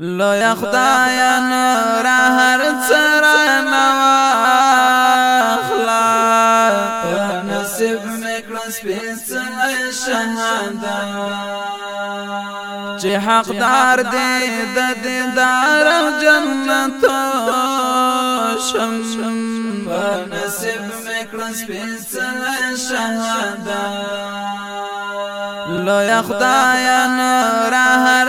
لویا خدایا نور هر سره نواخلا نصیب میکړه سپېڅلې شهادت چې حقدار دی د دیدار او جنت شم شم نصیب میکړه سپېڅلې شهادت لویا خدایا نور هر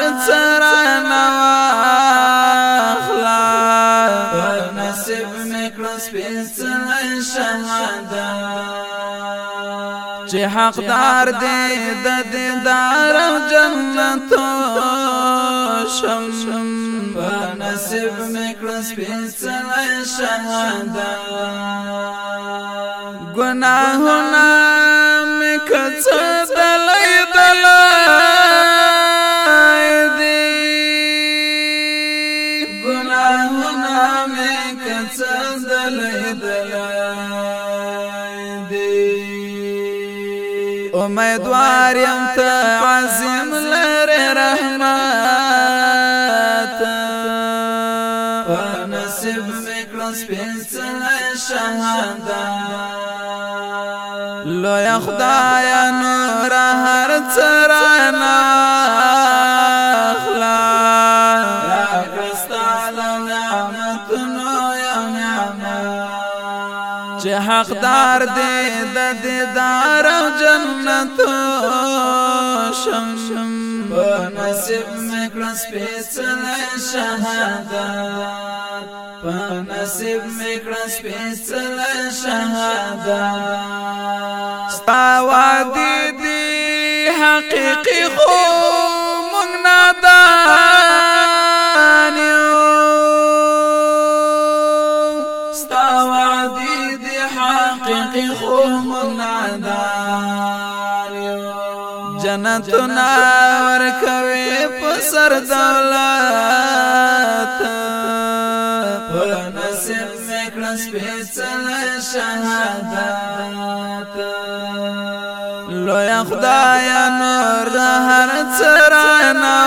حقدار دې د دیندار او جنت شم شم نصیب میکړه سپېڅلې شهادت ګناهونه امیدوار یم ته عظیم لره رحمت په نصیب میکړس پنځله شهادت لویا خدایا نور هر څرانا چې حقدار دې دیدار جنت شم شم په نصیب میکړه سپېڅلې شهادت په نصیب میکړه سپېڅلې شهادت ستا وعده دی حقیقي خو مونږ نه ده جنتنا ورکوي په سر دولت په نصیب میکړس سپېڅلې شهادت لوی خدای نور هر څرانا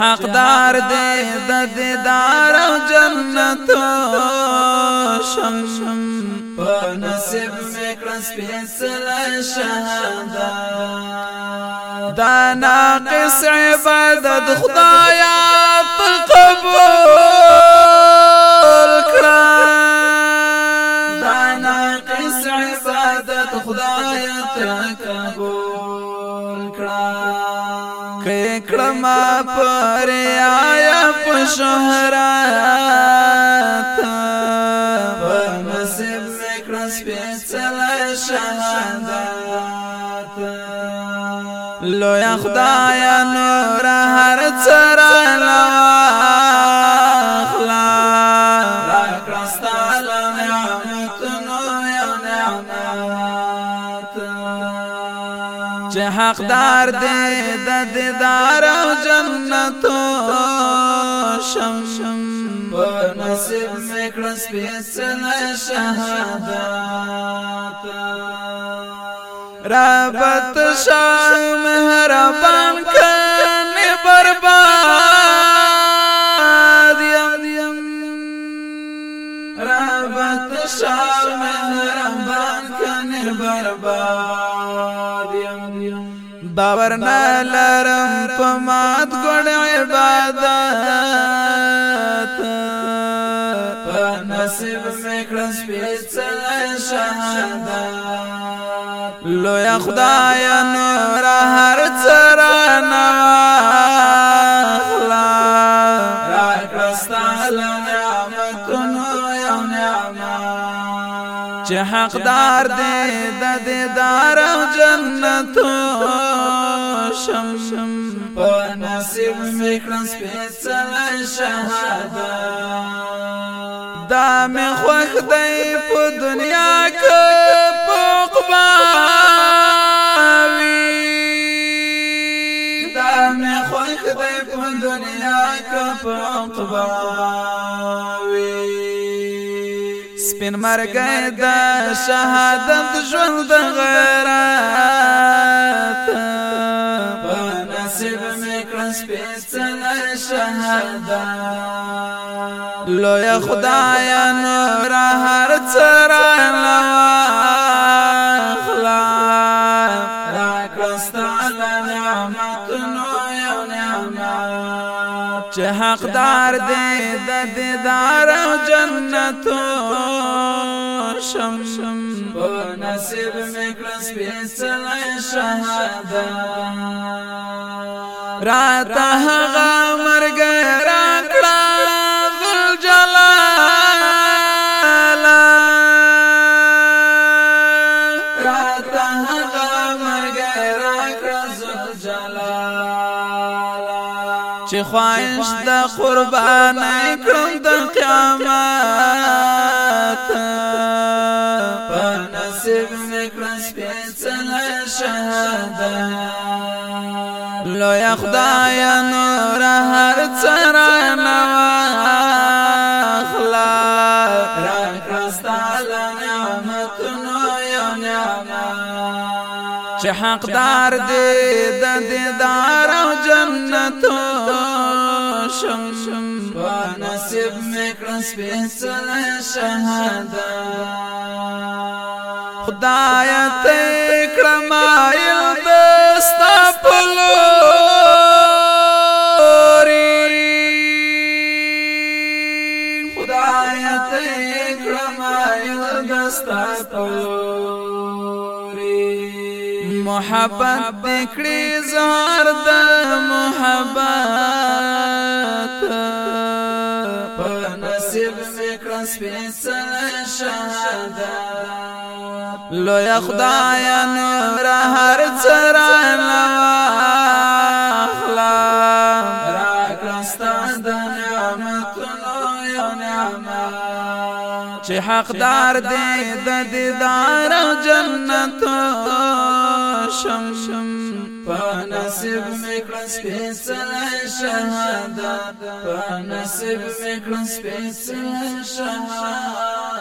حقدار دې د دیدار او جنت شم شم په نصیب مې کړس پیسل شهدا دا ناقص عبادت خدایا په قبول کړم پر آیا په شهرات په نصیب مې کړم سپېڅل شهادت لویا خدایا نور هر څرا حقدار دې د دیدار او جنت شم شم په نصیب میکړه سپېڅل شهادت رب تشا باور نه لرم په مات ګړ عبادت په نصیب مې کړم سپېڅلې شهادت لویا خدای نور هر څرا نه اخلا را کړستاله نعمتونو یو نعمت چې حقدار دې دار جنت شم شم په نصیب میکړم سپېڅل شهادت دا مې خوښ دی په دنیا کې پوقباوي دا مې خوښ دی په دنیا کې پوقباوي سپین مرګه دا شهادت ژوند د غیرت په نصیب مې کړ سپېڅل شهادت لوی خدایا نور هر څرا چې حقدار دې د دیدار او جنتو شم شم په نصیب مې کړس سپېڅلې شهادت راته هغه خواهش دا قربان اکرم دا قیامات پا نصیب مې کړم سپېڅلې شهادت لوی خدای نور هر څه را نواخلا را کړستا چې حقدار دې د دیدار او جنتو شم په نصیب مې کړم سپېڅلې شهادت خدای ته کړم ایل دستا پلوري خدای ته کړم ایل دستا پلوري محبت دکړي زهر د محبت په نصیب مې کړن سپېڅلې شهادت لوی خدایا نور هر څرانا اخلا راکړستان د نعمتونو یو نعمت چې حقدار دې د دیدار جنت شم شم په نصیب میکړن سپېڅلې شهادت په نصیب میکړن سپېڅلې شهادت